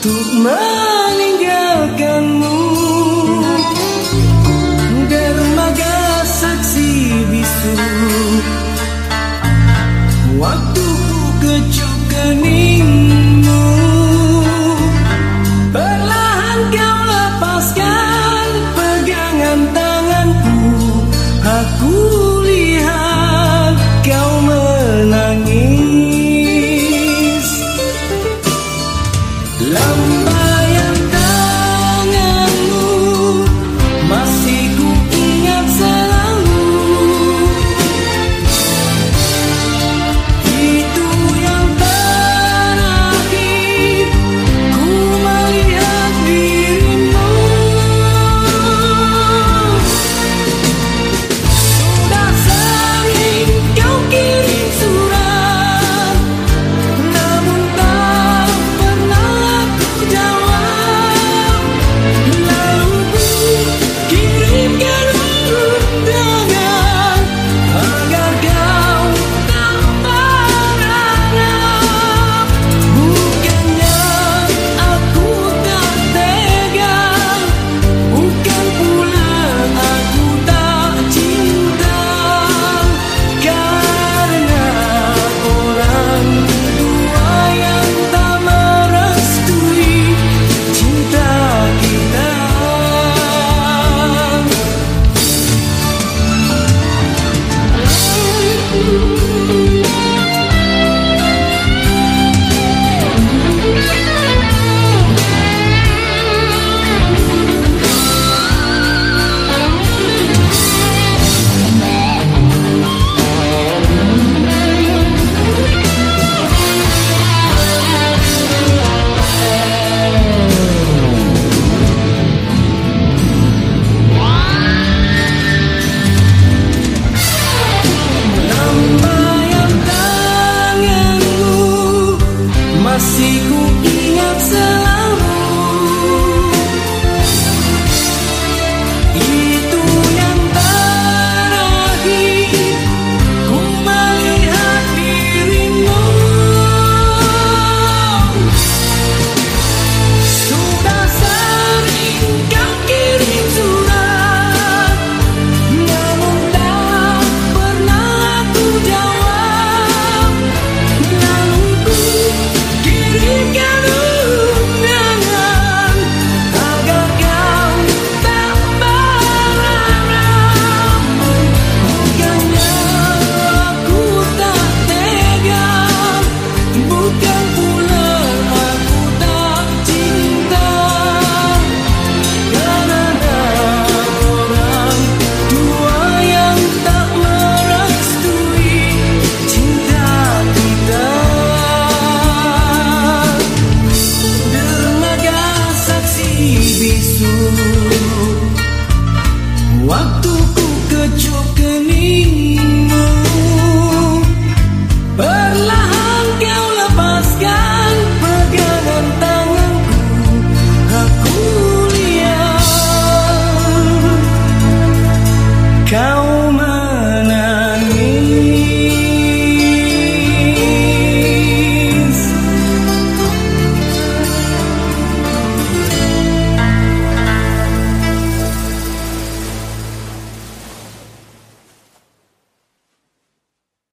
Untuk Lambaian